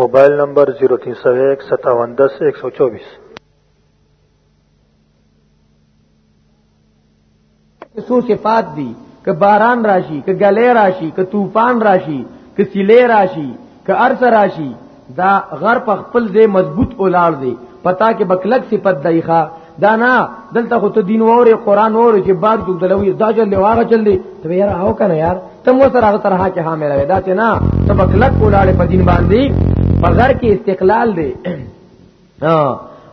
موبایل نمبر 03015710124 څو صفات دي ک باران راشي ک غلې راشي ک طوفان راشي ک سیلې راشي ک ارس راشي دا غر په خپل ځای مضبوط اولار دی پتا کې بکلک صفت دایخه دا نه دلته خو ته دین وره قران وره چې بار جوړ دلوي دا چې لواغه چل دی ته یار او کنه یار ته مو سره هغه طرح کې حامل وي دا چې نه ته بکلک کولاړې په دین باندې په غر کې استقلال دی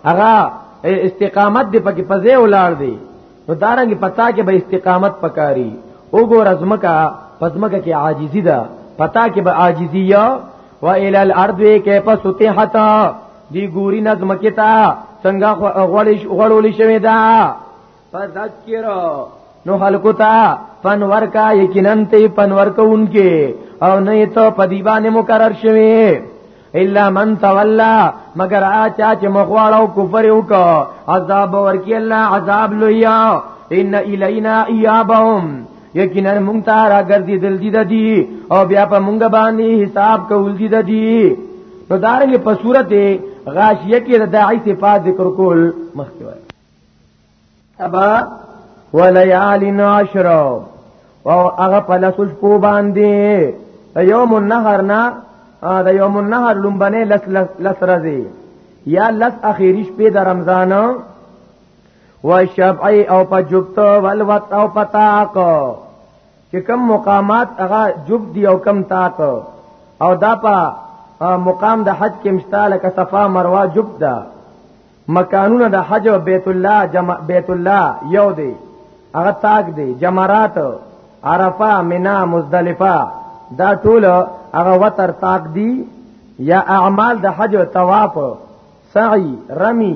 هغه استقامت دی پکې پځې ولاړ دی نو دارنګ پتا کې به استقامت پکاري وګور ازمکا پزمکا کې عاجزی ده پتا کې به عاجزی یا و الى الارض کیف سطحت دی ګوري نظم کتا څنګه غړې غړولې شوی دا فذکر نو خلقو تا پنور کا یقینا ته پنور کوونکې او نه ته پدیبانه مقرر شوی الا من تولى مگر اچا چې مخواړو کفر وکړه عذاب ورکی الله عذاب لویا ان الینا ایابهم یقینا مونږ ته راګرځي دل دي دي او بیا په مونږ باندې حساب کول دي دي نو دارنګ په صورت غاشیه کې د داعی صفات ذکر کول مخکې وای ابا وليال عشر او هغه په لسل پو باندې یوم النهر نا د یوم النهر لومبنه لس لس لس رزي یا لس اخیری شپې د رمضان والشفعی او په جبت والوت او په طاق چې کم مقامات هغه جب دی او کم تاک او دا په مقام د حج کې مشتاله ک صفا مروه جب ده مکانونه د حج او بیت الله جمع بیت الله یو دی هغه تاک دی جمرات عرفه منا مزدلفه دا ټول هغه وتر تاک دی یا اعمال د حج او طواف سعی رمی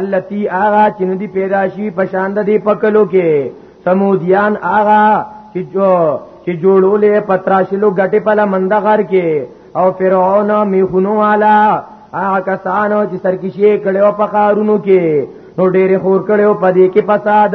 التي آغا چې ندي پیدا شي پشان د دې پکلو کې سمودیان آغا چې جو چې جوړولې پتراشلو غټه پلا مند غر کې او فرعون میخونو والا هغه کسانو چې سرکشي کړو په خارونو کې نو ډېر خور کړو په دې کې فساد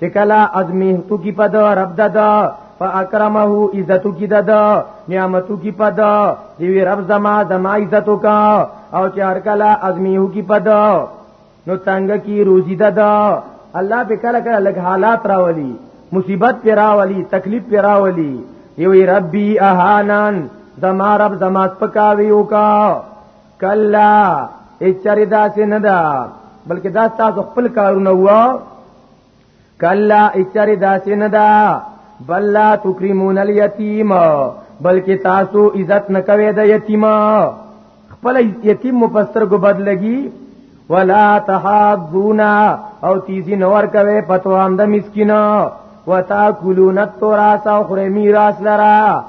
چې کله ازمی تو کی پد رب ددا فاکرمه عزت کی ددا نعمتو کی پد دی وی رب زما زما عزت کا او چې هر کله ازمی هو کی پد نو تنگ کی روزی ددا الله به کله کله لګ حالات راولي مصیبت پر راولي تکلیف پر راولي یوی ربی اهانان زما رب زما سپکاوی وکا کلا اچری داسې نه ده بلکې دا تاسو خپل کارونه وو کلا اچری داسې نه ده بل لا تکرمون الیتیم بلکې تاسو عزت نه کوي د یتیم خپل یتیم مفسر کو بد لګي ولا تحضونا او تیزی نور کوي پتوام د مسکین وتاکلون التراث او خره میراث لرا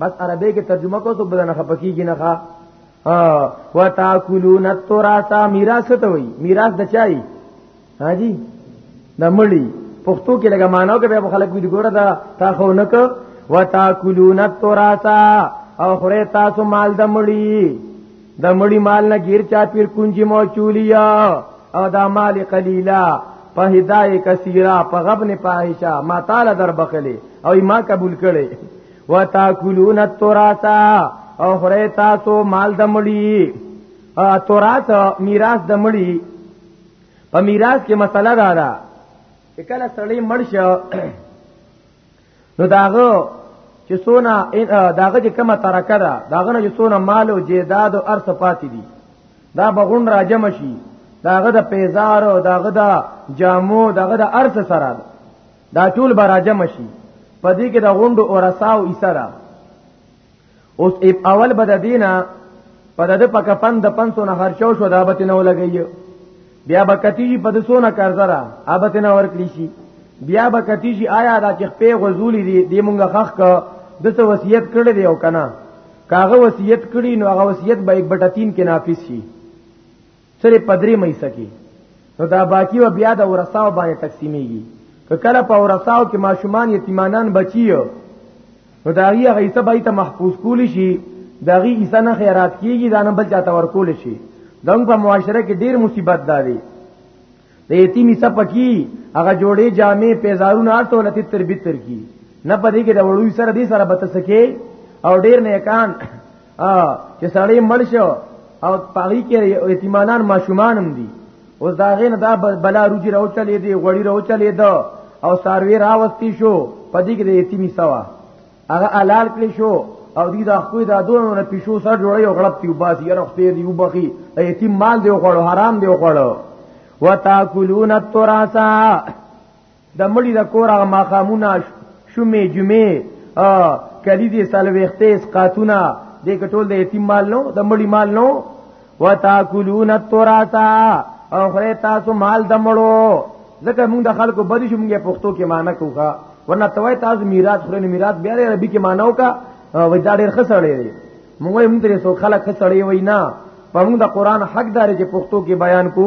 بس عربی کې ترجمه کو سو بدن خپکیږي نه ها وتاکلون التراث میراث ته وای میراث د چای حاجی د مړی پښتو کې لګه مانو کې به خلک وی ګوره دا تا خو نک وتاکلون التراث او خره تاسو مال د مړی د مړی مال نه غیر چا پیر کنجی موچولیا او دا مال قلیلا په هدايه کثیره په غبن پاهشه ما تعالی در بخلی او ما قبول کړي وتاکلون التراث او خره تاسو مال د مړی تراث میراث د مړی په میراث کې مسله دا ده کله سړی مړ شو نو داغه چې سونا داغه چې کومه ترکه ده داغه نه چې سونا مال او جیداد او ارث پاتې دي دا بغون راجم شي داغه د پیزار او داغه د جامو داغه د ارث سره دا ټول براجم شي په دې کې د غونډو او رساو ایسره اوس اول بد دینه په دغه پک پند 500 نه خرچو شو دا به نه ولګي بیا به کتی په دسو نه قرضه را ابته نه ورکړي شي بیا به کتی شي آیا دا چې په غزولې دي د مونږه خخ کا د څه وصیت کړی دی او کنه کاغه وصیت کړی نو هغه وصیت به 1/3 کې نافذ شي سره پدری مې سکی نو دا باقی و بیا د ورثاو باندې تقسیمیږي که کله په ورثاو کې ماشومان یتیمانان بچیو نو دا یې غیثه به ته محفوظ کول شي دا غي عیسی نه خیرات کیږي دا نه بل چاته ورکول شي دنګ په معاشره کې ډیر مصیبت داري د یتیمی سپکی هغه جوړې جامې پیزارونه ټول تی تر بیت تر کی نه پدې کې د وړوي سره دې سره بت سکے او ډیر نه کان چې سړی مړ شو او پاغي کې یتیمانان ماشومان هم دي اوس دا غین دا بلا روجي راو چلې دي غوړي راو چلې دو او ساروی راوستي شو پدې کې د یتیمی سوا هغه حلال کړی شو او دې د خپل د دوه نه پښو سره جوړي او غړپ تیو باسي یره خپل دی وبخي یتیم مال دی خوړو حرام دی خوړو وتاکلون التراث د مړي د کور هغه ماخامونه شومې جمعې کلی دې سلويخته اس قاتونه دې کټول د یتیم مال نو د مړي مال نو وتاکلون التراث او خره تاسو مال د مړو ځکه موږ د خلکو بدی شو موږ پښتو کې معنی کوخه ورنه توای تاسو میراث خوري میراث بیا لري عربي کې معنی وکا وای دا ډېر خسړې دی موږ یې موږ ته سو خلک خسړې وای نه په موږ د قران حق دار چې پښتو کې بیان کو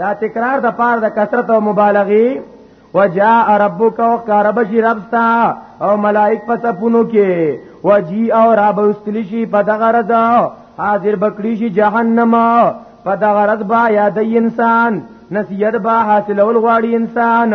دا تکرار د پاره د کثرت او مبالغه وجاء ربک او قرب شي ربستا او ملائک پس پونو کې وجی او رب استلی شي په دغه رضا حاضر بکړي شي جهنم په دغه رضا با یاد انسان نصیحت با حاصل ول غواړي انسان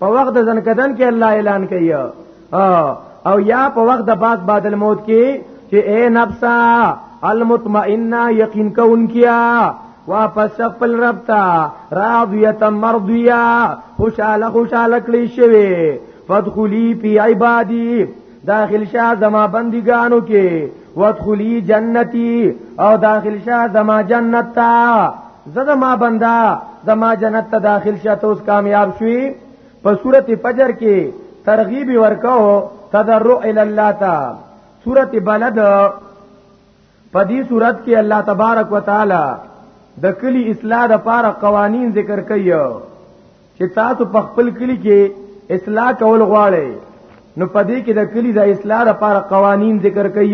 په وخت د ځنکدن کې الله اعلان کوي او یا په وخت د بعد بعد الموت کې چې اے نفسا المطمئنه یقین کون کیا واپس خپل رب ته راضیه مرضیه خوشاله خوشاله کلی شوی فدخلی فی عبادی داخل شاه زما بندګانو کې وادخلی جنتی او داخل شاه زما جنت تا زده ما بندا زما جنت ته داخل شاه ته اوس کامیاب شوی په صورت فجر کې ترغیب ورکاو تضرع ال الله تا صورت بلد په دې صورت کې الله تبارک وتعالى د کلی اصلاح لپاره قوانین ذکر کړي چې تاسو په خپل کلی کې اصلاح کول غواړئ نو پدې کې د کلی د اصلاح لپاره قوانین ذکر کړئ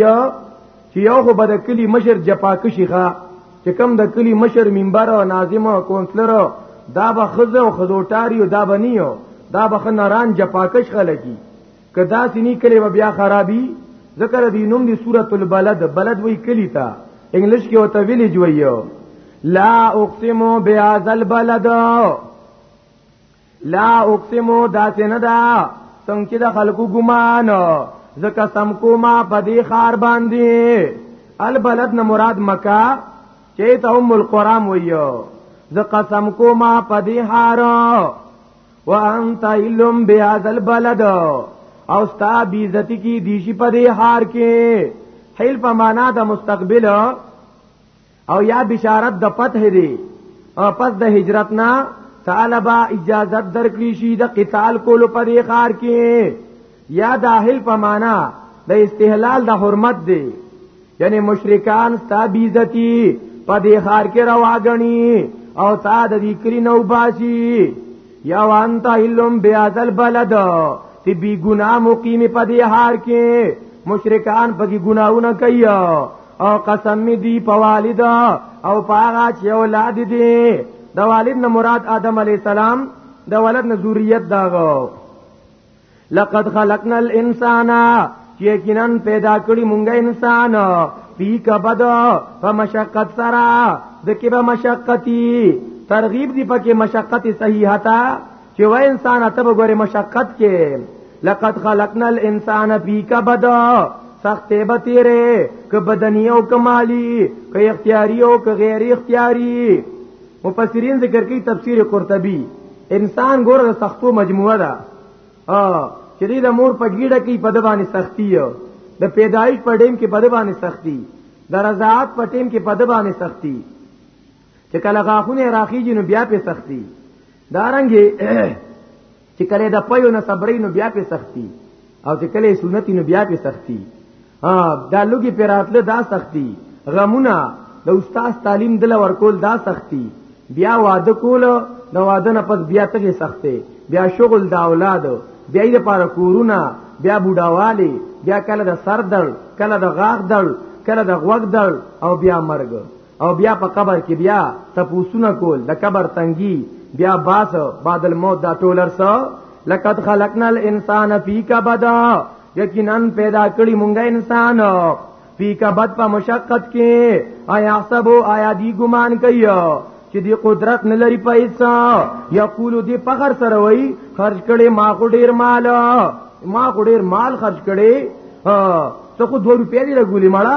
چې یو خو بد کلی مشر جپاک شيخه چې کم د کلی مشر منبر او ناظم او کونسلر دا به خزه او خزوټاری او دا بنیو دا به خنران جپاکش خلکی کدا سینی کلی و بیا خرابی ذکر دی نوم دی سورۃ البلد بلد وی کلی تا انګلیش کې وته ویلیج ویو لا اقسم بهذا البلد لا اقسم داسې نه دا څنګه چې د خلکو ګمان زکه سم کوما په دې خار باندې البلد نه مراد مکه چې ته ام القرام ویو ز قسم کوما په دې هارو وانت علم بهذا البلد او ستا بیزتی کی دیشی په دې حار کې حلف معنا د مستقبل او یا بشارت د فتح دی او پس د هجرت نه طالبا اجازت درکړي شي د قتال کولو په دې خار کې یا داخل په معنا د استحلال د حرمت دی یعنی مشرکان ستا بیزتی په دې خار کې رواګنی او تا د دې کری نو باسي یا وانت علم بیازل بلد تی بی گناہ مقیم پا دی حار کی مشرکان پا کی گناہونا کئی او قسم می دی پا والد او پا آغا چی اولاد دی دا والد نه مراد آدم علیہ السلام دا ولد نه ذریت داغو لقد خلقنا الانسان یقینا پیدا کړی مونږه انسان پی کبد په مشقت سره د کې به مشقتی ترغیب دی پکې مشقت صحیحه تا چې و انسان ته وګوره مشقت کې لقد خلقنا الانسان فی کبد سخت به تیرې ک بدنی او کمالی ک اختیاری او ک غیر اختیاری مفسرین ذکر کوي تفسیر قرطبي انسان ګوره د سختو مجموعه ده چې د مور په ګیډه کې په د باندې سختی یو د پیدایش په ټیم کې په د باندې سختی د رضاعت په ټیم کې په د باندې سختی چې کله غاخونه راخیږي نو بیا په سختی دارنګي چې کله د پيو نه صبرې نو بیا په سختی او چې کله سنتي نو بیا په سختی ها دا لوګي پر راتله دا سختی غمونه د استاد تعلیم دل ورکول دا سختی بیا واده کول د واده نه پس بیا ته سخته بیا شغل د اولاد بیا یې لپاره کورونه بیا بوډاوالی بیا کله د سر درد کله د غاغ درد کله د غوږ درد او بیا مرګ او بیا په قبر کې بیا تپوسونه کول د قبر تنګي بیا باس بعد الموت دا ټولر سو لقد خلقنا الانسان فی کبد یقینا پیدا کړی مونږه انسان فی کبد په مشقت کې آیا حسب آیا دی ګمان کوي چې دی قدرت نه لري پیسې یقول دی فخر سره وای خرج کړي ما خو ډیر مال ما خو ډیر مال خرج کړي څه خو 2 روپیا دی لګولې مړه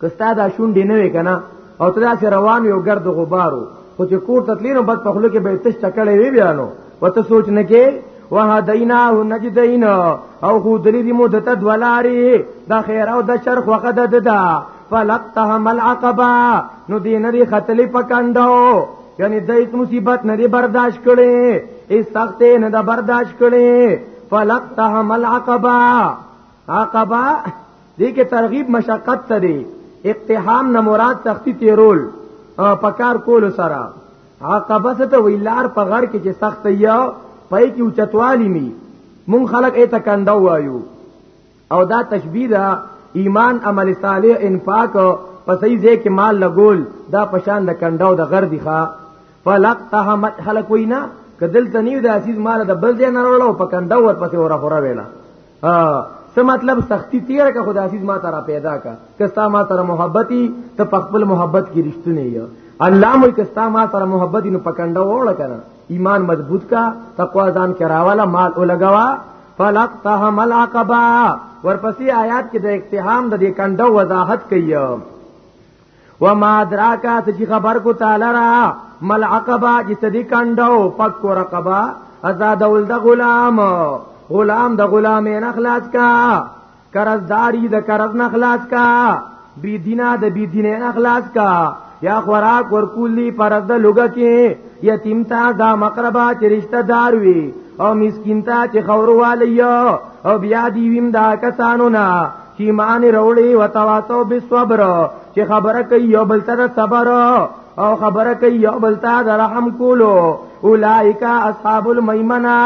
کستا دا شونډې نه وې کنه او تدا سره روان یو ګرد غبارو خو چې کور تتلینو بد په خلو کې به تش چکړې وی بیانو وته سوچ نه کې وهدیناه نجدین او خو دلی دی مدت دولاری دا خیر او د شرخ وقد ددا فلقتهم العقبه نو دین دی خطلی پکندو یعنی د ایت مصیبت نه برداشت کړي ایس سخت نه د برداشت کړي فلقتهم العقبه عقبه دې کې ترغیب مشقت ته دی اقتحام نه مراد سختی تیرول پکار کول سره عقبه ته ویلار په غر کې چې سخت یا پای کې اوچتوالی می مون خلق ایت کنده وایو او دا تشبیه ده ایمان عمل صالح انفاق په صحیح ځای کې مال لګول دا پشان د کنده د غر دی ښا فلقتها مدخل کوینا کدل تنیو د عزیز مال د بل ځای نه وروړو په کنده ور پسې وره خوره ویلا څه مطلب سختی تیر کا خدا عزیز ما ترا پیدا کا کستا ما ترا محبتي ته خپل محبت کې رښتونه یې الله مو کستا ما ترا محبتي نو پکند وړ کنه ایمان مضبوط کا تقوا ځان کراواله مال ولګوا فلقتهم العقبه ورپسې آیات کې د اقتحام د دې کندو وضاحت کوي وما دراکا چې خبر کو تعالی را مل عقبہ چې سدي کندو پک کو رقبہ آزاد ول د غلام غلام د غلامې نه خلاص کا قرضداري د قرض نه خلاص کا بی دینا د بی دینه نه خلاص کا یا خوراک ورکولی پرز د لوګه کې یتیم تا دا مقربا چې رشتہ دار وي او مسکین تا چې خوروالی او بیا دی ویم دا کسانو نه چې ایمان وروړي او تواصو به صبر چې خبره کوي یو بل ته صبر او خبره کوي یو بل ته رحم کولو اولائک اصحاب المیمنه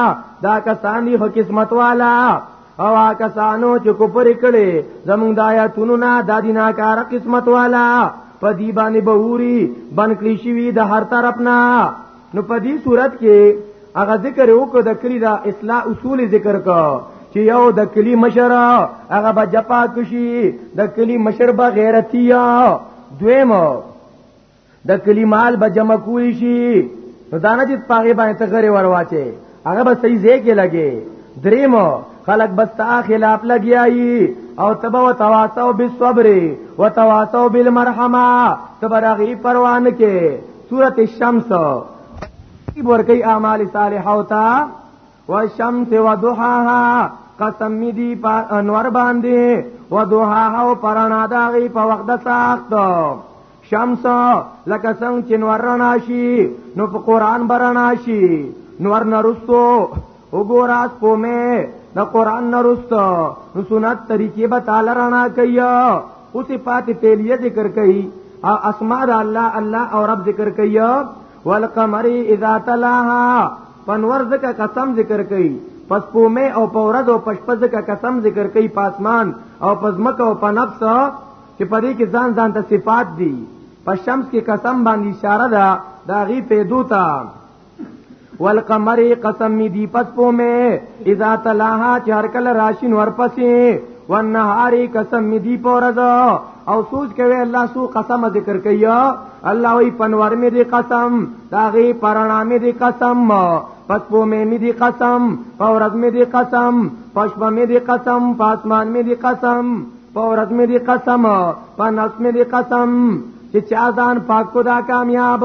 دا کسان دي خو قسمت والا او کسانو چې کوپر کړي زمونږ د آیاتونو نه د دینه کار قسمت والا په دی باندې بهوري بنکلی شوی د هر طرف نه نو په دې صورت کې هغه ذکر وکړه د کلی دا اصلاح اصول ذکر کا چې یو د کلی مشر هغه به جپا کشي د کلی مشر به غیرتیا دویم د کلی مال به جمع کوی شي نو دانه چې پاغه باندې تغری ورواچي هغه به صحیح ځای کې لګي دریم خلق بس تا خلاف لګیایي او تبا وتواصو بالصبر وتواصو بالمرحمه تبرغي پروان کې سورت الشمس ترتیب ورکی اعمال صالحه او تا والشمس وضحاها قسم می دی په انور باندې وضحاها او پرانا داغي په وخت د ساخت شمس لکه څنګه چې نور رڼا شي نو په قران برنا شي نور نرستو وګوره سپومه د قران نرست نو سنت طریقې به تعالی رڼا کوي او صفات تیلیه ذکر کوي او اسماء د الله الله او رب ذکر کوي والقمر اذا تلاها پنور ذکر قسم ذکر کوي پس پومه او پورد او پشپز کا قسم ذکر کوي پاسمان او پزمک او پنفس چې پدې کې ځان ځان ته صفات دي پس شمس کې قسم باندې اشاره ده دا غي پیدو ته والقمر قسم می دی پس پو می اذا تلاها چې هر کله راشین ورپسې والنهار قسم می دی پورز او سوچ کوي الله سو قسم ذکر کوي الله وی پنور می دی قسم داغي پرانا می دی قسم پس پو می می دی قسم پورز می دی قسم پشپ می دی قسم پاسمان می دی قسم پورز می دی قسم پنس می دی قسم چې چا ځان پاک کو دا کامیاب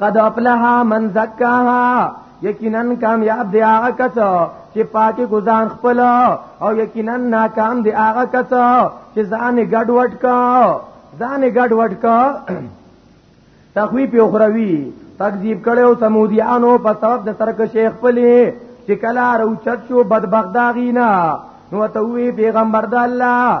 قد افلها من زکاها یقینا کامیاب دی هغه کس چې پاکي ګزان خپل او یقینا ناکام دی هغه کس چې ځان ګډوډ کا ځان ګډوډ کا تخویف اخروی تکذیب کړو سمودیانو په سبب د ترک شیخ پلی چې کلا روچت شو بدبخت داغینا نو ته وی پیغمبر د الله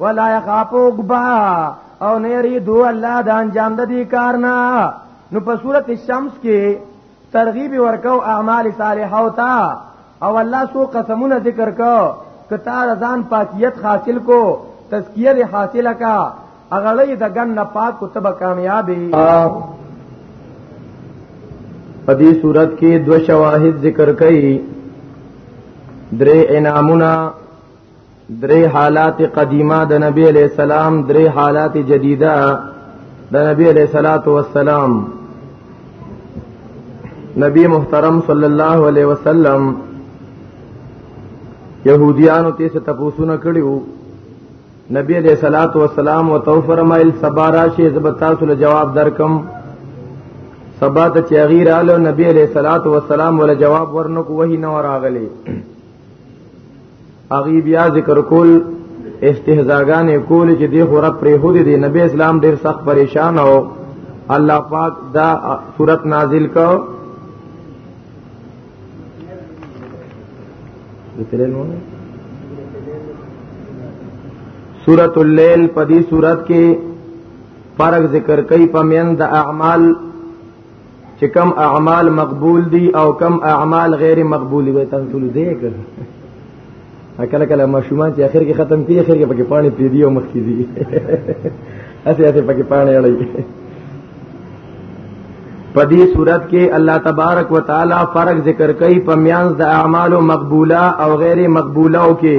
ولا يخافو غبا او نری دو الله د انجام د دې کار نه نو په صورت الشمس کې ترغیب ورکو اعمال صالحه او تا او الله سو قسمونه ذکر کو کتا رضان پاکیت حاصل کو تزکیه له حاصله کا اغلی د ګن نه پاک کو تب کامیابی په دې صورت کې دو شواهد ذکر کړي درې انعامونه درې حالات قدیمه د نبی علیہ السلام درې حالات جدیده د نبی علیہ الصلات والسلام نبی محترم صلی الله علیه وسلم يهوديانو ته څه تپوسونه کړیو نبی علیہ الصلات والسلام او تو فرمایل سبارا شی زبتا سول جواب درکم سبا ته چغیر اله نبی علیہ الصلات والسلام ول جواب ورنکو وਹੀ نو راغلی اغي بیا ذکر کول استهزاګان کول چې دی خو رب پرې هودي دی نبی اسلام ډیر سخت پریشان او الله پاک دا صورت نازل کو سورۃ الليل په دې سورۃ کې فرق ذکر کوي په میند اعمال چې کم اعمال مقبول دي او کم اعمال غیر مقبول دي تاسو ټول دې کړ کله کله ماشومان چې اخر کې ختم کیږي اخر کې پکې پانی پی دی او مخ کې دی اسی اسی پکې پانی اړي په دې صورت کې الله تبارک وتعالى فرق ذکر کوي په میانس د اعمالو مقبوله او غیر مقبوله او کې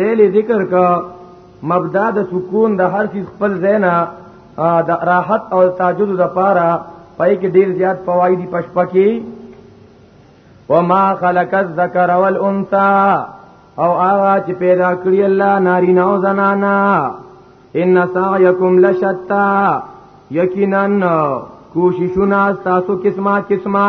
لیلی ذکر کا مبدا د سکون د هر چیز خپل زینا د راحت او تاجد د پاره پای کې ډیر زیات فواید پشپکی وما خلق الذکر والانثى او هغه چې پیدا کړی الله نارینه او زنانا ان سعیکم لشتا یقینا کوششونه تاسو قسمه قسمه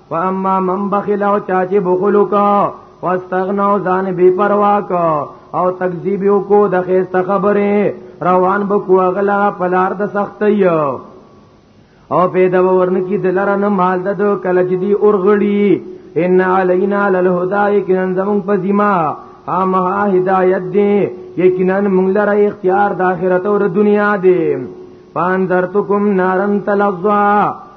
فاما من بخل او چا چې بخل وکړو واستغنا او ځان بے پروا کو او تکذیب کو د خیست خبره روان بکو اغلا پلار د سخت یو او پیدا ورن کی دلرن مال د کله چې دی اورغړی ان علینا للهدای کین زمون پزما اما هدایت دی یقینا موږ لره اختیار د آخرت او د دنیا دی پاندرتکم نارن تلظا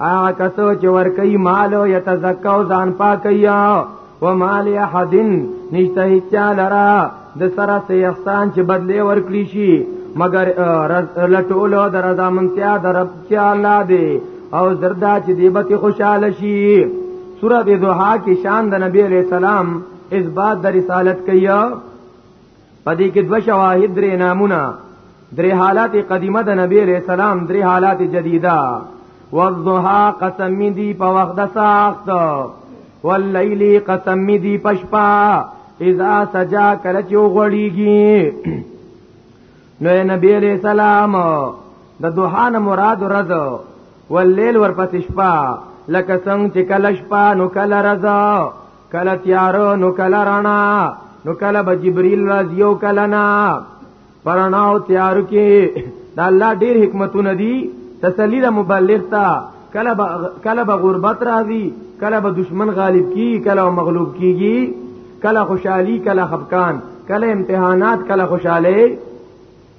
هغه کسو چې ور کوي مال او يتزکو ځان پاکیا و مال احدن نشته چا لرا د سره سي احسان چې بدله ور کړی شي مگر لټولو د رضا منتیا د رب چې الله دی او زردا چې دیبته خوشاله شي سورۃ دوحا کې شان د نبی علیہ السلام اثبات د رسالت کیا پدې کې دوه شواهد درې نامونه درې حالات قدیمه د نبی علیہ السلام درې حالات جدیده والضحى قسم دی په وخت د ساخت واللیل قسم دی پشپا اذا سجا کله چې وغړیږي نو نبی علیہ السلام د دوحان مراد رز واللیل ورپسې شپه لکه څنګه چې کله شپه نو کله رضا کله تیارو نو کله رڼا نو کله به جبريل راځي او کله نه پرناو تیارو کې دا الله ډېر حکمتونه دي تسلی د مبلغ ته کله به کله به غربت راځي کله به دشمن غالب کی کله مغلوب کیږي کله خوشحالي کله خفقان کله امتحانات کله خوشاله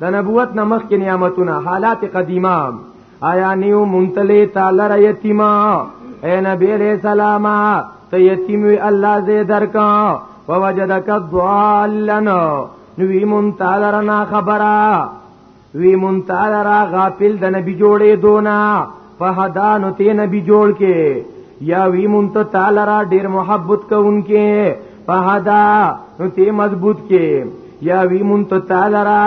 د نبوت نه مخکې نعمتونه حالات قدیمه آیا نیو منتلی تعالی را یتیما اے نبی علیہ السلام ته یتیم وی الله زې درکا ووجدک ضالن نو وی مون تعالی را خبره وی مون تعالی را غافل د نبی جوړې دونا فهدانو تی نبی جوړ کې یا وی مونت تعالی را ډیر محبت کوونکې فهدا نو تی مضبوط کې یا وی مونت تعالی را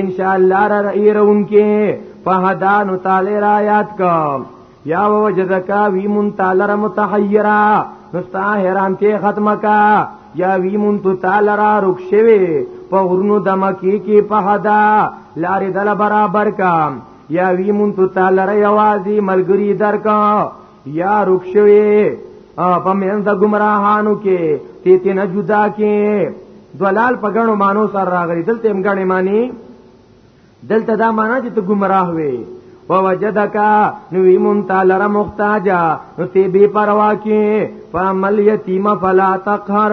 ان شاء الله را ایرونکې فهدانو تعالی را یاد کا یا وجدکا وی مون تعالی را متحیرا نستا حیران ته ختمه کا یا وی مون تو تعالی را رک شوی په غرونو دمکی کې په حدا لارې دل برابر کا یا وی مون تو تعالی را یوازی ملګری درکا یا رخصوی په مېن د گمراهانو کې تی تی نه جدا کې دلال په غنو مانو سره راغلی دلته هم غنې معنی دلته دا معنی چې ته گمراه وې ووجدک نوی مونتا لرا مختاجا نو تی بی پروا کی فامل یتیم فلا تقهر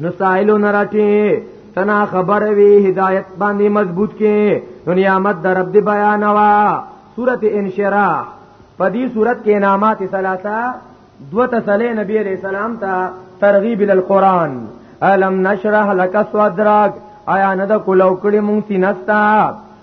نو سائلو نراټي تنا خبر وی هدایت باندې مضبوط کې نو نعمت در رب دی بیان وا سورت انشراح په دې سورت کې نعمت ثلاثه دو تسلی نبی علیہ السلام ته ترغیب ال القران الم نشرح لك صدرك آیا نه د کولو کړي مونږ سینستا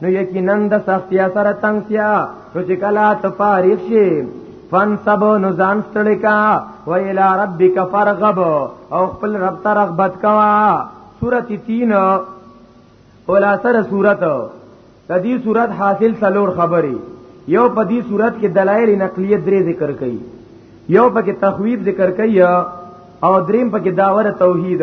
نو یقینا د سختیا سره تنگسیا نو چې کلا ته فارغ شي فن سب نو ځان ستړي کا و الی ربک فرغب او خپل رب ته رغبت کوا سورتی 3 اولا سره سورت د دې سورت حاصل سلور خبري یو په دې سورت کې دلایل نقلیه درې ذکر کړي یو پکې تخویب ذکر کړي او دریم پکې داور توحید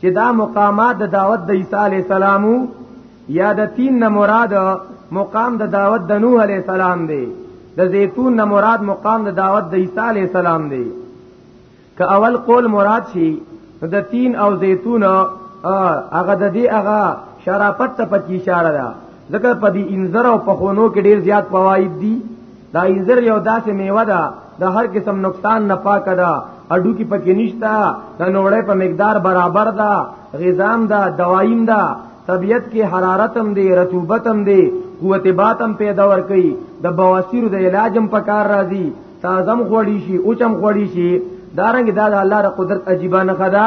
چې دا مقامات د دعوت د عیسی علی السلام یا د تین نه مراد مقام د دعوت د نوح علی السلام دی د زیتون نه مراد مقام د دعوت د عیسی علی السلام دی که اول قول مراد شي د تین او زیتون هغه د دې هغه شرافت ته پکې اشاره ده ځکه په دې انذر او په خونو کې ډیر زیات فواید دي دا انځر یو داسې میوه ده د هر قسم نقصان نه پاک ده اډو کې پکې نشتا د نوړې په مقدار برابر ده غذام ده دوایم ده طبیعت کې حرارت هم دی رطوبت هم دی قوت باتم پیدا ور کوي د بواسیر د علاجم په کار راځي تازم خوړی شي اوچم خوړی شي دارنګ دا د الله د قدرت عجیبانه خدا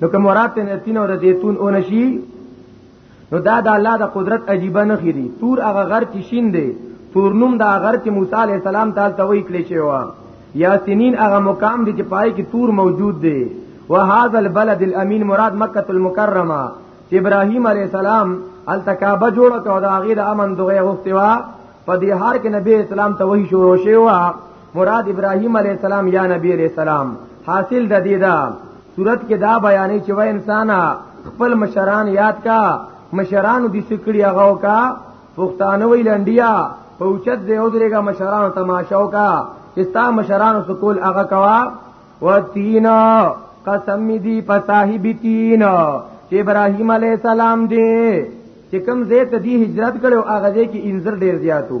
نو کوم مراد ته تین او زیتون او نشي نو دا د الله د قدرت عجیب نه خېری تور هغه غر چې شین دی تور نوم دا غر چې موسی علی السلام تعالی ته وی کلی شوی و یا سنین هغه مقام دی چې پای کې تور موجود دی وهذا البلد الامین مراد مکه المکرمه چې ابراهیم علی السلام التکابه جوړ کړو دا غیر امن دغه غوښتي وا په دې هار کې نبی اسلام ته وحی شروع شوی مراد ابراهیم علی السلام یا نبی علی السلام حاصل د دې دا صورت کې دا بیانې چې وای انسان خپل مشران یاد کا مشران دې سکړي هغه کا پښتانه وی لنډیا پوچت دې اودريګه مشران تماشاو کا چې تا مشران سکول هغه کوا و تینا قسم دی په صاحب تین چې ابراهيم عليه السلام دې چې کوم زه ته دی هجرت کړو هغه دې کې انذر ډیر زیاتو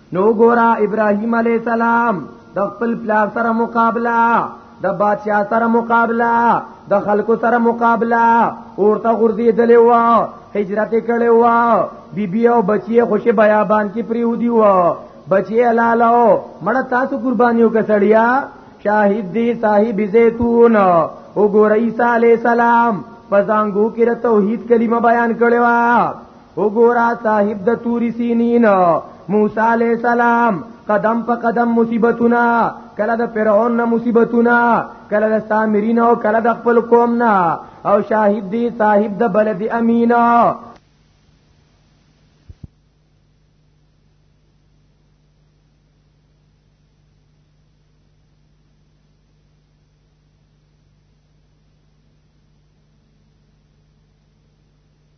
نو ګورا ابراهيم عليه السلام د خپل پلار سره مقابله د بادشاہ سره مقابله د خلکو سره مقابله اورته غردي دلې وا هجرت کړي وا بيبي او بچي خوشي بیابان کې پریودي وا بچي لالو مړ تاسو قربانيو کسړیا شاهد دی صاحب زيتون وګور عيسى عليه السلام پزانګو کې توحید کلمه بیان کړي وا وګورا صاحب د توري سینین موسی علی السلام قدم په قدم مصیبتونه کله د فرعون نه مصیبتونه کله د سامرین او کله د خپل قوم نه او شاهد دی صاحب د بلد امینا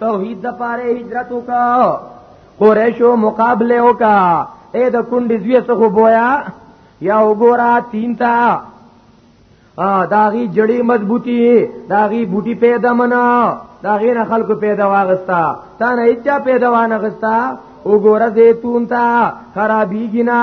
توحید د پاره هجرت وکا قریشو مقابله وکا اې د کندې زوی څخه بویا یا وګورا تین تا داغي جړی مضبوطی داغي بوټي پیدا منا داغي نه خلکو پیدا واغستا تا نه اچا پیدا وانه غستا وګوره زيتون تا خرابي گنا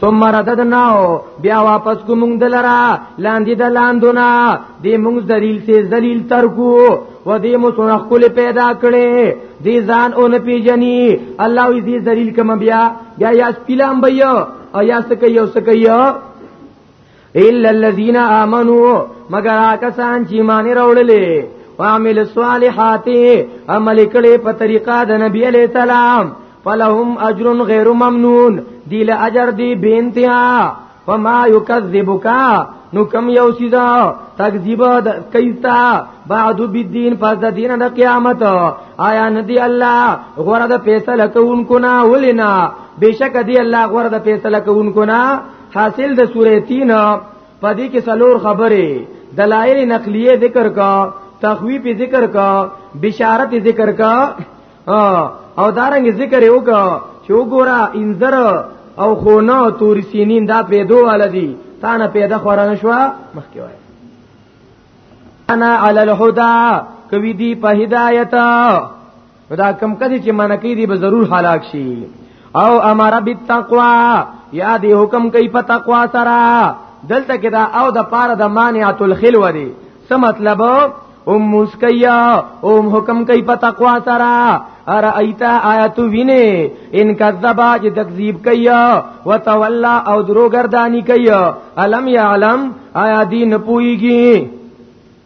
ثم رددناو بیا واپس کو مونږ دلرا لاندې د لاندونا دې مونږ ذلیل سي ذلیل ترکو و دې مو سره خپل پیدا کړي دې ځان اون پیجنی الله دې ذلیل کما بیا یا یا سپیلام بیا او یا سکه یو سکه یو الا الذين امنوا مگر کسان چې ایمان راوړلې وعمل الصالحات عمل کړي په طریقه د نبی عليه السلام فلهم اجر غیر ممنون دی له اجر دی بینتیا فما یکذبک نو کم یو سیدا تکذیب کیتا بعد بالدین پس د دین د قیامت آیا ندی الله غره د فیصله کوونکو نه ولینا بشک دی الله غره د فیصله کوونکو نه حاصل د سوره 3 په دې کې څلور خبرې دلایل نقلیه ذکر کا تخویف ذکر کا بشارت ذکر کا او دارنګ ذکر یو کا چې وګوره انذر او خونه تور سینین دا پیدو ولدي تا نه پیدا خورانه شو مخکې وای انا علی الهدى کوي دی په هدایت دا کم کدي چې منکی دی به ضرور هلاک شي او امر بالتقوا یا دی حکم کوي په تقوا سره دلته کې دا او د پاره د مانعت الخل وری څه مطلب ام مسکیا ام حکم کوي په تقوا سره ار ایتا آیات وینه ان کذبا چې تکذیب کیا وتولى او درو گردانی کیا الم یعلم آیا دین پویږي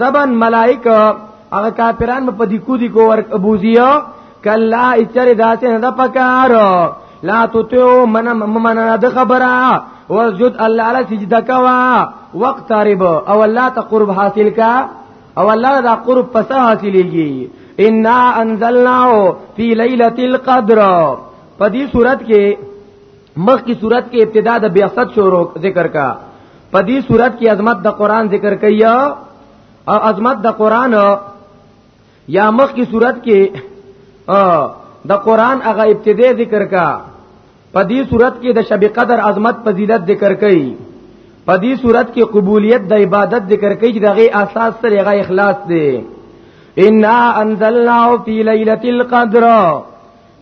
زبان ملائکه هغه کافران په دې کو دي کو ور ابوزیا کلا اچره داسې نه د پکار لا تطیو من من د خبره وسجد الله علی سجده کوا وقت قرب او الله ته قرب حاصل کا او الله دا قرب پس حاصلېږي ان انزلناه فی ليله القدر په دې صورت کې مخ کی صورت کې ابتدا د بیاست شروع ذکر کا په دې صورت کې عظمت د قران ذکر کیا او عظمت د قران یا مخ کی صورت کې د قران هغه ابتدا ذکر کا په دې صورت کې د شب قدر عظمت فضیلت ذکر کړي په دې صورت کې قبولیت د عبادت ذکر کړي چې دغه اساس سره هغه اخلاص دی ان انزلنا فی ليله القدر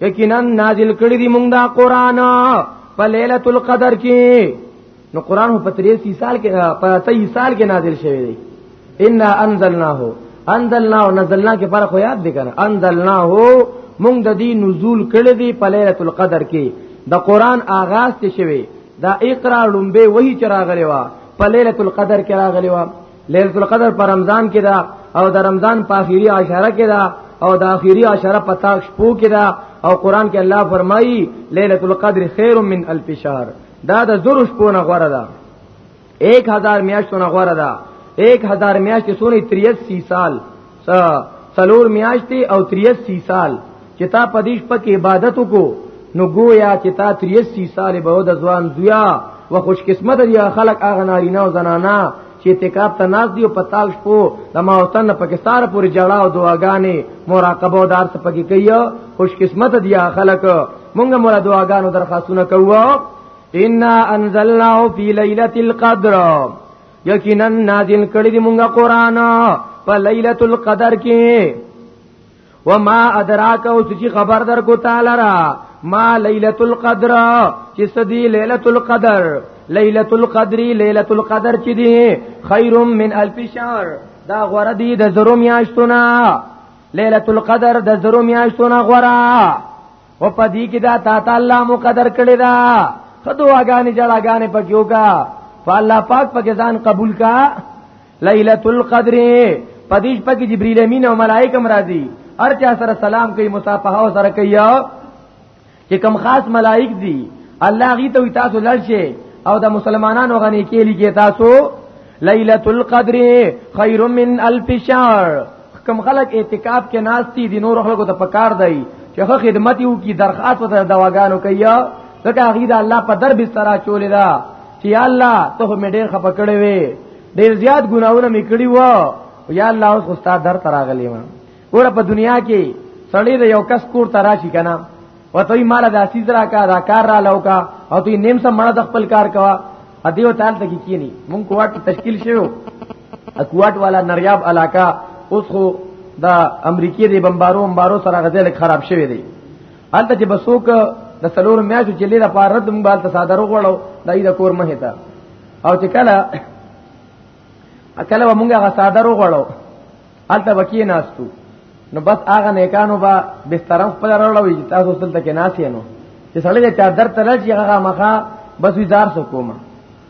یقینا نازل کړی دی مونږ دا قران په ليله القدر کې نو قران په 83 سال کې په 23 سال کې نازل شوی دی ان انزلناه انزلناه نزلنا کې فرق یاد دی کنه انزلناه مونږ د دې نزول کړی دی په ليله القدر کې د قران آغاز ته شوی دا اقرا لومبه وਹੀ چراغلی وا په ليله القدر کې راغلی وا ليله القدر پر رمضان کې دا او د رمضان په اخیری عشره کې دا او د اخیری عشره په تاک شپو کې دا او قران کې الله فرمایي ليله القدر خير من الف شهر دا د زرو شپو نه غوړه ده 1000 میاشتونه غوړه ده 1000 میاشتې سونی 83 سال سا سلور میاشتې او 83 سال چې تا په دې شپه کې عبادت وکړو نو گویا چې تا 83 سال به د ځوان زویا و خوش قسمت دی خلک اغه نارینه او زنانا چې اعتکاف ته ناز دی او پتاوش پو د ماوتن نه پاکستان پورې جړه او دعاګانې مراقبه او دار څه پکې کوي خوش قسمت دی خلک مونږه مور دعاګانو درخواستونه کوو ان انزلناه فی ليله القدر یقینا نازل کړی دی مونږه قران په ليله القدر کې وما ادراک او چې خبر در کو تعالی را ما ليله القدر چې سدي ليله القدر ليله القدر ليله القدر چې دی خير من الف شهر دا غره دی د زرو میاشتونه ليله القدر د زرو میاشتونه غره و پدی کې دا تا تعالی مقدر کړی دا خدو اگانی جړه اگانی پکیو کا فالله پاک پکې ځان قبول کا ليله القدر پدیش پکې جبرئیل امین او ملائکه مرادي هر چا سره سلام کوي مصافحه او سره کوي چې کم خاص ملائک دي الله غي ته تاسو لړشه او د مسلمانانو غني کې لګي تاسو ليله القدر خير من الف شهر کم خلک اعتکاف کې ناشتي دي نور خلکو ته پکار دی چې خو خدمت یو کی درخواست ته دواګانو کوي ځکه هغه د الله په در بستر چولې دا چې یا الله ته مې ډېر خپه کړې وې ډېر زیات ګناونه مې کړی و یا الله اوس استاد در تراغلی ما ور په دنیا کې سړی د یو کس کور تراشی کنه وته مال د اسیز را کا دا کار را لوکا او تی نیم سم مړه د خپل کار کوا ادیو تعال ته کی کینی مونږ کوټ تشکیل شوو اکوات والا نریاب علاقہ اوس خو د امریکای د بمبارو بمبارو سره غزل خراب شوی دی البته چې بسوک د سلور میاشو چې لیدا پار رد مبال ته صادر غړو د ایدا کور مه هتا او چې کله کله مونږه غ صادر غړو البته وکی ناستو نو بس هغه نیکانو با بسترم خپل راړوي چې تاسو سره تک ناسینو چې سړی چادر تلل چې هغه مخه بس وزار سو کومه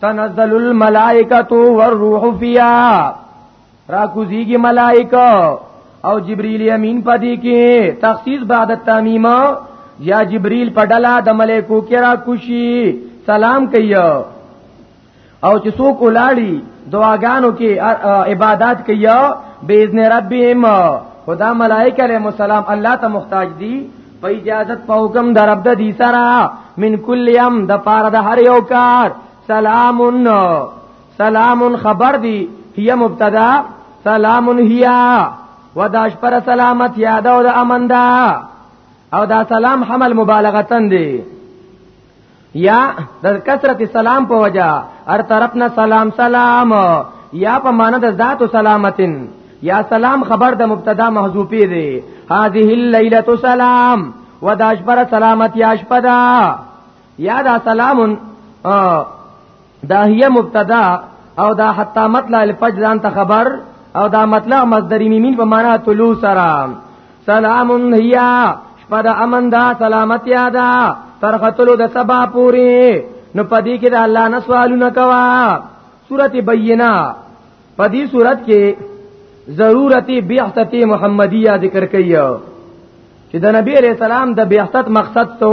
تنزل الملائکه والروح فیها را کوزیږي ملائکه او جبرئیل امین پدې کې تخصیص بعد التامیم یا جبرئیل پډلا د ملائکو کې را کوشي سلام کوي او چې څوک ولاړی دعاګانو کې عبادت کوي باذن ربهم خدا ملائکه علیهم السلام الله ته محتاج دي په اجازت په حکم د رب د دې سره من کل یم د پاره د هر یو کار سلام سلام خبر دی هي مبتدا سلام هي وداش پر سلامت یاد او د امن دا او دا سلام حمل مبالغتن دی یا د کثرت سلام په وجا هر طرف نه سلام سلام یا په معنی د ذات سلامتن یا سلام خبر د مبتدا محذوفی دی هذه الليله سلام وداشبر سلامت یا شپدا یا دا سلام دا هي مبتدا او دا حتا مطلع الفجر ځان ته خبر او دا مطلع مصدر میمین په معنا طلوع سره سلام هي شپه د امن دا سلامت یادا تر قتلو د سبا پوری نو پدې کې د الله نه سوالونه کوا سورته بینه پدې صورت کې ضرورت بیعت محمدیه ذکر کړي چې د نبی علیہ السلام د بیعت مقصد ته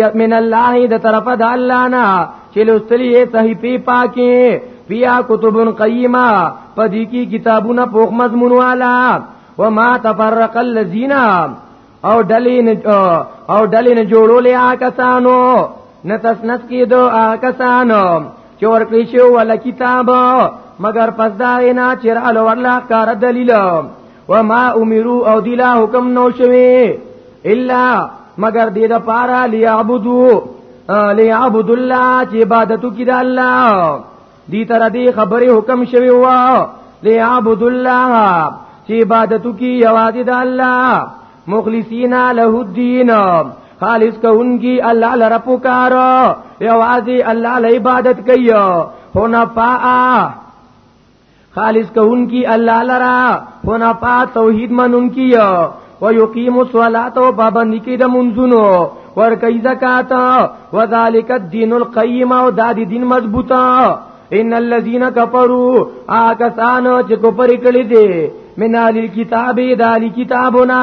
یا من الله د طرف د الله نه چې لوستلی صحیفه پاکي بیا کتب قیمه پدې کې کتابونه پوخ مضمون والا وما تفرق الذين او ډلې او ډلې نه جوړولې آکسانو نه تسنس کېدو آکسانو چې ورکړي شو ول کتاب مگر پس دا نه چیرې له ورلا کار دلیل وما امرو او دی لا حکم نو شوی الا مگر دې د پارا ليعبدو ليعبد الله چې عبادت کی د الله دې تر دې خبره حکم شوی و ليعبد الله چې عبادت کی یوازې د الله مخلصینا له الدین خالص کونکی الله لره پکار یوازې الله له عبادت کوي هو نه پا خالص کون کی الله لرا هنا پا توحید منون کی و یقیم الصلاۃ و پابندی کی د منزونو ور کوي زکات و ذالک الدین القیم او د دین مضبوطه ان الذين كفروا آکسان چې کفر کړی دي من اهل الكتاب د اهل کتابنا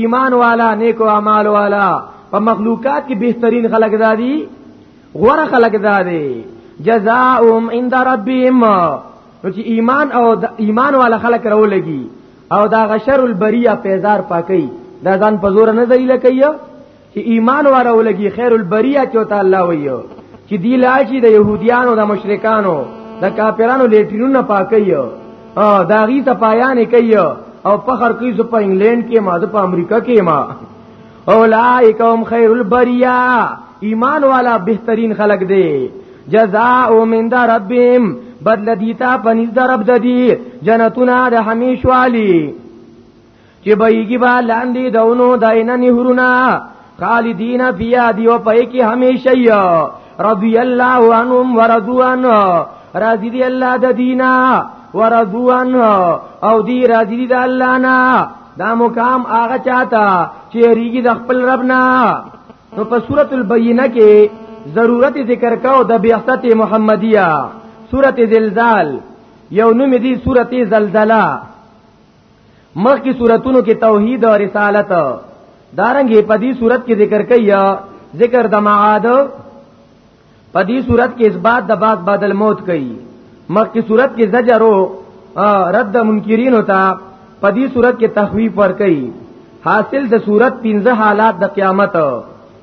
ایمان والا نیکو اعمال والا په مخلوقات کې بهترین خلق دادي غوره خلق دادي جزاؤهم عند ربهم نو چې ایمان او ایمان والا خلق راو لګي او دا غشر البریه پیزار پاکي دا ځان په زور نه ذلیل کوي چې ایمان واره ولګي خیر البریه ته تعالی وایو چې دی لاچی د يهوديانو د مشرکانو د کافرانو لیټرونه پاکي او دا غي صفایان کوي او فخر کوي چې په انګلند کې ما د په امریکا کې ما اولائک هم خیر البریه ایمان والا بهترین خلق دی جزاء من در ربهم بدل دیتا پنځ در رب د دی جنتونه د همیشوالی چې بېګي با لاندې دونو داینه نهرونا خالدین فیا دیو پې کې همیشه یا رضی الله عنهم ورضوان راضی دی الله د دینا ورضوان او دی راضی دی د الله نه دا مقام هغه چاته چې ریګي د خپل رب نه نو په سورۃ البینه کې ضرورت ذکر کاو د بیعت محمدیه سورۃ زلزال یو نوم دی سورۃ زلزلہ مخکې صورتونو کې توحید او رسالت دارنګې په دې صورت کې ذکر کیا ذکر د معاد په دې صورت کې اثبات د بعد بعد الموت کوي مخکې صورت کې زجرو رد منکرین ہوتا په دې صورت کې تخویف ور کوي حاصل د صورت 15 حالات د قیامت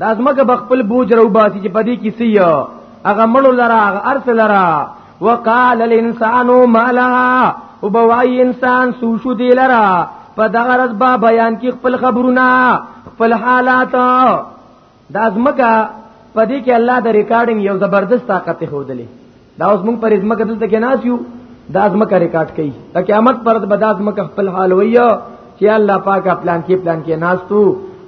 د ازمکه بخپل بوج رو باسي چې پدې کې سی هغه مړو لرا هغه ارث لرا وقال الانسان ما لها وبوای انسان سو شو دی لرا په دغه رز با بیان کې خپل خبرونه خپل حالات د ازمکه پدې کې الله د ریکارډینګ یو زبردست طاقت هودلې دا اوس موږ پر ازمکه دلته کې ناس یو دا ازمکه ریکارډ کړي دا قیامت پر به دا ازمکه خپل حال وایو چې الله پاک پلان کې پلان کې ناس تو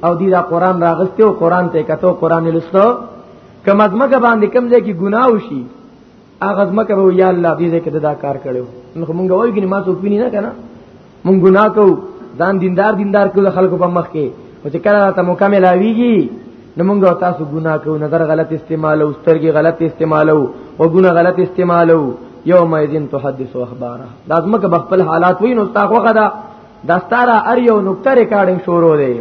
او دی دا قران راغسته او قران ته کتو قران لستو کم ازمکه باندې کم ځای کې ګناه وشي اغه ازمکه وو یا الله دې ځکه دا کار کړو نو موږ وایو کې ما څوک ویني نه کنه مونږ ګناه کو ځان دیندار دیندار کو خلکو په مخ کې او چې کله ته مکمل اویږي نو مونږ تاسو ګناه کو نظر غلط استعمال او سترګې غلط استعمال او ګناه غلط استعمال او یوم یذین تحدث اخبارها لازمه که خپل حالات وینو تاسو غدا دستاره ار یو نقطه ریکارډینګ شروع دی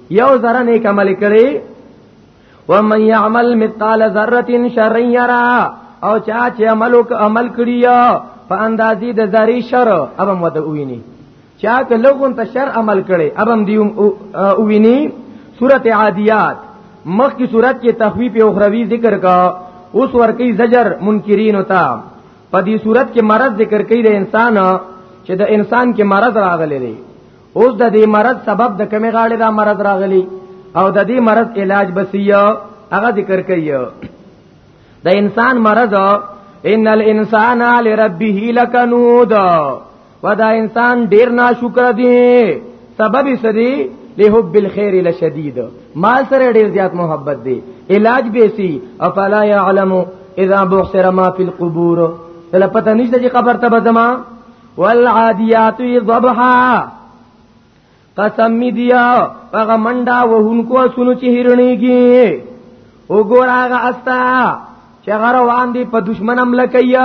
یو ذره نیک عمل کړي ومن يعمل مثقال ذره شر يرا او چا چې عمل وک عمل کړی په اندازې د ذری شر ابم وته ویني چا که لغون ته شر عمل کړي ابم دیوم ویني سورته عادیات مخ کی صورت کې تخویف اخروی ذکر کا اوس ورکی زجر منکرین ہوتا په دې صورت کې مرض ذکر کړي د انسان چې د انسان کې مرض راغلی دی اوس د دې مرض سبب د کمی غاړې دا مرض راغلی او د دې مرض علاج بسیو هغه ذکر کایو د انسان مرض ان الانسان لربه لکنود ودا انسان ډیر ناشکر دی سبب سدی لحب الخير لشديد مال سره ډیر زیات محبت دی علاج به سي افلا يعلم اذا بحثر ما في القبور تل پته نشته چې قبر ته بدما والعادیات ضبحا قسم می دیا هغه منډه وهونکو سونو چې هرنیږي وګور هغه استا چې هغه روان دي په دشمن حمله کوي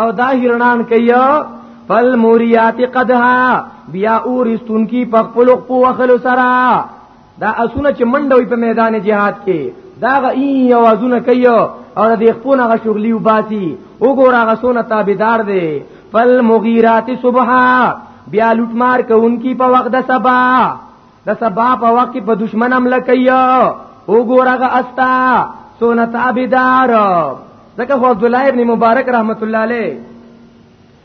او دا هرنان کوي فل موریات قدها بیا اورستون کی پخپل خپل وخل سره دا اسونه چې منډوي په میدان جهاد کې دا غي اوازونه کوي او د خپل غ شغلی وباسي وګوره غ سونه تابعدار دي فل مغیرات صبح بیا لوټمار کوونکی په وخت د سبا د سبا په وخت په دشمن حمله کوي وګوره غ استا سونه تابعدار ځکه خو عبد الله ابن مبارک رحمت الله علیه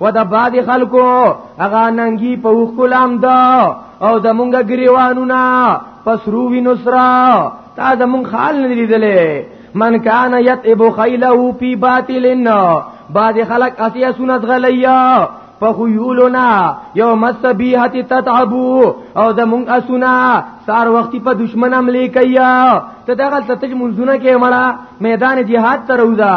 و د بعد خلکو هغه ننګي په وکولام دا او د مونږه گریوانونه پس رو وینو سرا تا د مونږ خال نه لیدلې من کان یتعب خیله فی باطلن بعد خلق اسیا سنت غلیا فخیولنا یوم السبیحت تتعبو او د مونږ اسونا سار وختي په دشمن عملی کیا ته دغه تتج منځونه کې مړه میدان جهاد تروزا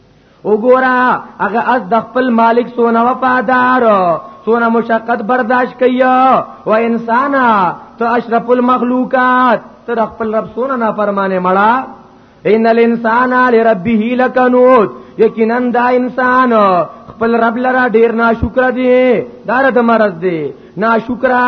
وګورا هغه از د خپل مالک سونه وفادار سونه مشقت برداشت کوي او انسان ته اشرف المخلوقات تر خپل رب سونه نافرمانه مړه ان الانسان لربه لکنود یقینا دا انسان خپل رب لرا ډیر ناشکر دی دار د مرز دی ناشکرا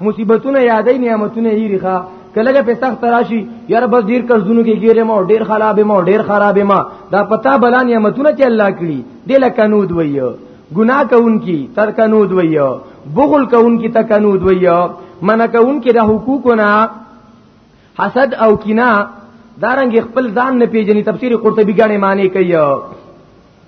مصیبتونه یادې نعمتونه یې ریخه کله په سخت راشي یار بس ډیر قرضونو کې ګیره ما ډیر خراب ما ډیر خراب ما دا پتا بلا نعمتونه چې الله کړی دل کنود ویو ګناه کوونکی تر کنود ویو بغل کوونکی تر کنود ویو منع کوونکی د حقوقونه حسد او کینه دارنګ خپل ځان نه پیژني تفسیر قرطبي غاڼه معنی کوي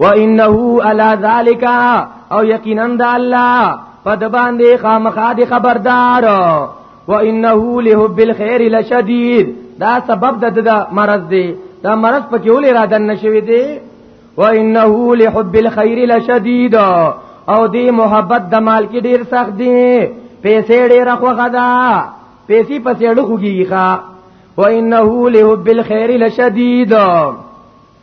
وانه على ذلك او یقینا د الله په د باندې خامخا دي خبردار وانه لحب الخير لشديد دا سبب د د مرض دی دا مرض په کې ولې را دن نشوي دی وانه لحب الخير لشديد او دی محبت د مال کې ډیر سخت دی پیسې ډیر خوخه ده پیسې پسې ډخوږي ښا وانه لحب الخير لشديد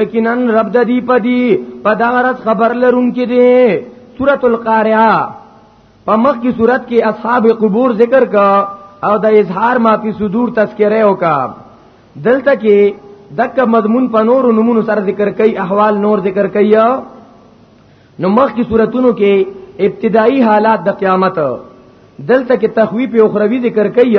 یقینا رب د دې پدی په دا ورځ خبر لرون کې دي سورۃ القارعه په مخ کی صورت کې اصحاب قبور ذکر کا او د اظهار ما فی صدور تذکره وکا دلته کې دک مضمون په نور نمونه سره ذکر کوي احوال نور ذکر کوي نو مخ کی صورتونو کې ابتدایي حالات د قیامت دلته کې تخویف اخروی ذکر کوي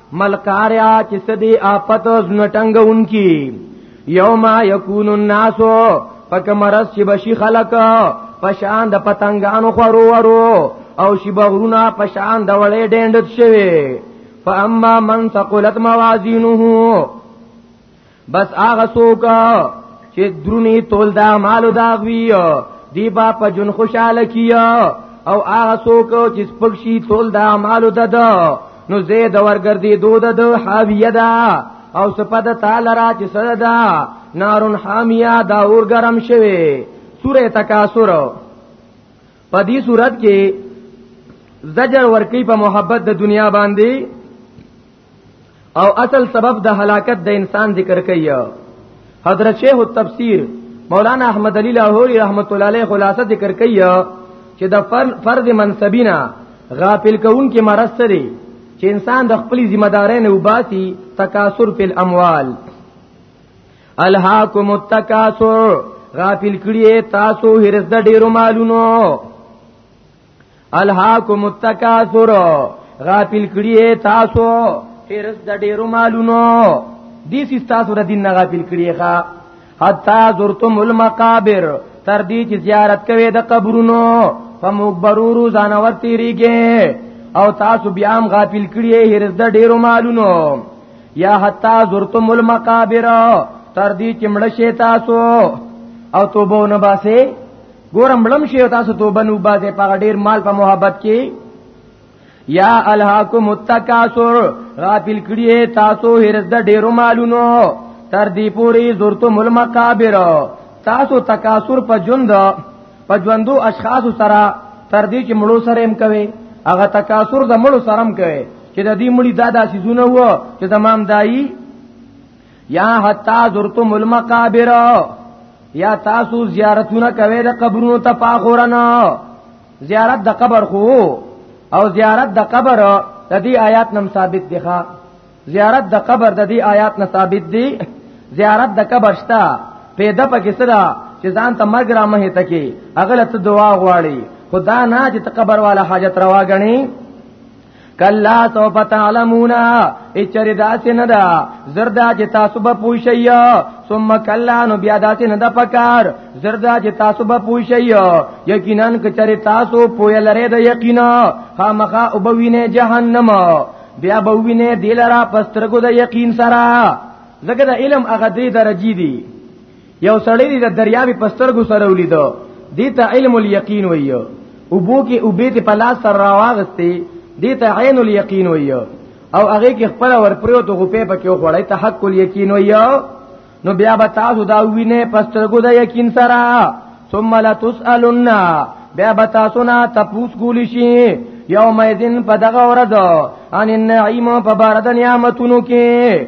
ملکاریا چې سدي آفت زنټنګونکي یوم یکون الناس پکمرس چې بشي خلق پشان د پتنګانو خورو ورو او شی بغرونا پشان د وړې ډېندت شوی فاما من ثقلت موازینه بس هغه څوک چې درونی تول دا مالو دا غوی دی با په جون خوشاله کیا او هغه څوک چې سپکشي تول دا مالو دد نو زید ورګردي دود د حاویه دا او سپد تعالی را چې سدا نارون حامیا دا اور گرم شوه سوره تکاسر په دې صورت کې زجر ورکی په محبت د دنیا باندې او اصل سبب د هلاکت د انسان ذکر کوي حضرت شیخ التفسیر مولانا احمد علی لاهوری رحمت الله علیه خلاصه ذکر کوي چې د فرض منسبینا غافل کون کې مرض سره چې انسان د خپل ذمہ دارۍ نه وباسي تکاثر په اموال الهاکم التکاثر غافل کړی تاسو هرز د ډیرو مالونو الهاکم التکاثر غافل کړی تاسو هرس د ډیرو مالونو دې سي تاسو د دین نه غافل کړی ښا حتا زرتم المقابر تر دې چې زیارت کوي د قبرونو فمغبرورو ځانور تیریږي او تاسو بیا هم غافل کړی هرس د ډیرو مالونو یا حتا زرتم المقابر تر دې چې مړ شي تاسو او توبه نه باسي ګورم مړم شي تاسو توبه نو باسه په ډیر مال په محبت کې یا الهاکم التکاسر غافل کړی تاسو هرز د ډیرو مالونو تر دې پوری زورتم المقابر تاسو تکاسر په ژوند په ژوندو اشخاص سره تر دې چې مړو سره هم کوي هغه تکاسر د مړو سره هم کوي چې د دې مړي دادا سيزونه وو چې زمام دایي یا حتا زرتم المقابر یا تاسو زیارتونه کوي د قبرونو ته پاخورنا زیارت د قبر خو او زیارت د قبر د دې آیات نم ثابت دي ښا زیارت د قبر د دې آیات نه ثابت دي زیارت د قبر شتا پیدا پکې سره چې ځان ته مرګ را مه ته کې اغلت دعا غواړي خدا نه چې قبر والا حاجت روا غني کلا سو فتعلمون اچری داسې نه دا زردا چې تاسو به پوښی ثم کلا نو بیا داسې نه دا پکار زردا چې تاسو به پوښی یقینا کچری تاسو پوی لره د یقینا خامخا وبوینه جهنم بیا بوینه دلرا پسترګو د یقین سره زګه د علم هغه دې درجی دي یو سړی دی د دریابي پسترګو سره ولیدو دې ته علم الیقین ویو او بو کې او بیت په لاس سره راوغستې دې ته عین الیقین ویو او هغه کې خپل ورپریو ته غپې پکې وړای ته حق الیقین ویو نو بیا به تاسو دا وینه پسترګو د یقین سره ثم لا تسالون بیا به تاسو نه تپوس کولی شي یوم یذن په دغه ورځ ان النعیم په بار د نعمتونو کې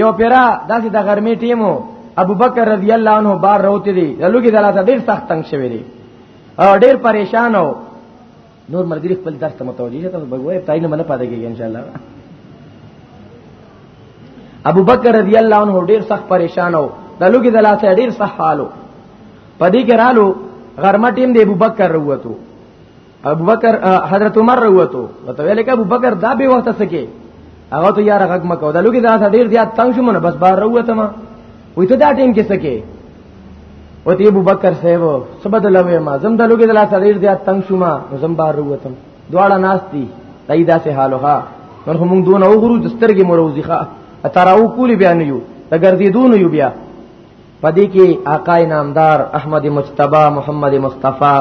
یو پیرا داسې د غرمې ټیمو ابو بکر رضی الله عنه بار روته دي لوګي دلاته ډیر سخت تنگ شوی دی او ډیر پریشان او نور مرګري خپل درس ته متوجي شه تاسو بګوي تای نه مله پاتې کیږي ان شاء الله ابو بکر رضی الله عنه ډیر سخت پریشان او د لوګي دلاته ډیر سخت حالو پدې کې رالو غرمه ټیم دی ابو بکر وروته ابو بکر حضرت عمر روته وته ویل کې ابو بکر دا به وخت سکے هغه ته یار غږ مکو دا لوګي دا ډیر زیات تنگ شوم نه بس بار روته ما وې ته دا ټیم کې سکے وته ابو بکر صاحب سبد لوي ما زم دا لوګي دا ډیر زیات تنگ شوم نو زم بار روته دواړه ناشتي دایدا سه حالوها نو موږ دون او غرو دسترګې مروزیخه اتراو کولی بیان یو دا ګرځې دون یو بیا پدې کې آقا نامدار احمد مجتبی محمد مصطفی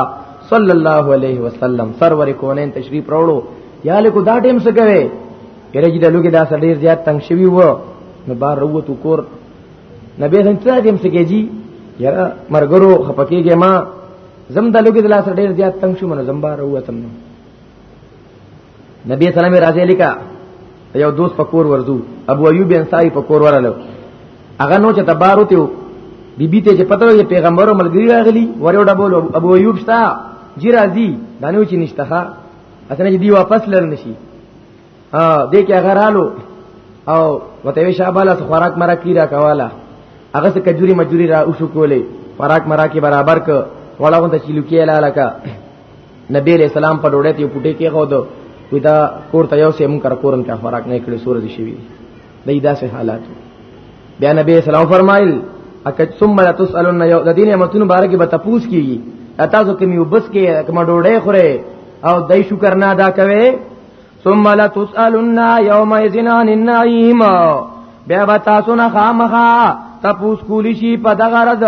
صلی الله علیه وسلم سرور کونین تشریف راوړو یا له کو دا ټیم څه کوي یره چې د لوګي دا سړي ډیر زیات تنگ شوی وو نو بار وروت کور نبی سم څه دیم څه کېږي یره مرګرو خپکیږي ما زم د لوګي د لاس ډیر زیات تنگ شوم نو زم بار وروتم نو نبی سلام راځي لیکا یو دوست پکور وردو ابو ایوب انصاری پکور ورالو هغه نو چې تبار وته بی بی ته چې پته وي پیغمبر او ملګری راغلی وره ډبول ابو ایوب شتا جی راځي دانو چې نشته ښا اسنه چې دی واپس لر نشي ها دې کې هغه رالو او وته وی شاباله خوراک مرا کی را کواله هغه څه کجوري مجوري را او شو کولې خوراک مرا کې برابر ک وړاغون ته چیلو کې لاله کا نبی علیہ السلام په ډوډۍ ته پټه کې خو دو وی دا کور ته یو سیم کر کورن ته فراق نه کړی سورې شي وی دای داسې حالات بیا نبی اسلام فرمایل اکه ثم لا تسالون یو د دین امتون بارک به تپوس کیږي تاسو کوم یو بس کې کوم ډوډۍ خوره او دای شکر نه ادا کوي ثم لتسالن يومئذ عن النعيم بیا به تاسو نه خامخا تپوس کولی شي په دغه رد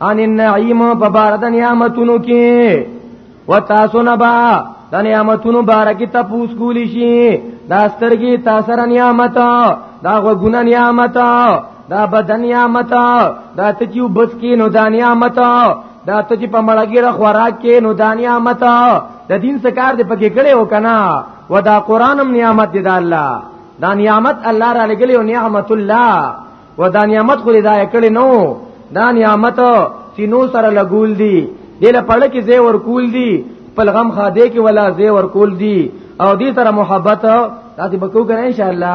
ان النعیم په بار د نعمتونو کې و تاسو نه با د نعمتونو بار کې تپوس کولی شي دا سترګي تاسو را نعمت دا غو ګنا نعمت دا بدن نعمت دا ته چې بس کې نو دا نعمت دا ته چې په مړګیره خوراک کې نو دا نعمت د دین څخه کار دې پکې کړي او کنه ودا قرانم نعمت دې دا الله دا نعمت الله را لګلی او نعمت الله ودا نعمت خو دې دا کړي نو دا نعمت چې نو سره لګول دي دله پړ کې زی ور کول دي په غم خاده کې ولا زی ور کول دي او دې سره محبت تاسو بکو کړئ ان شاء الله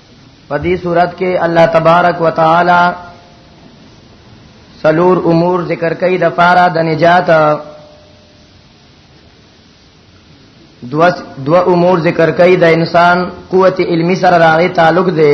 په دې صورت کې الله تبارک وتعالى سلور امور ذکر کوي د فارا د نجات دو دو امور ذکر کوي د انسان قوت علمی سره راغی تعلق دی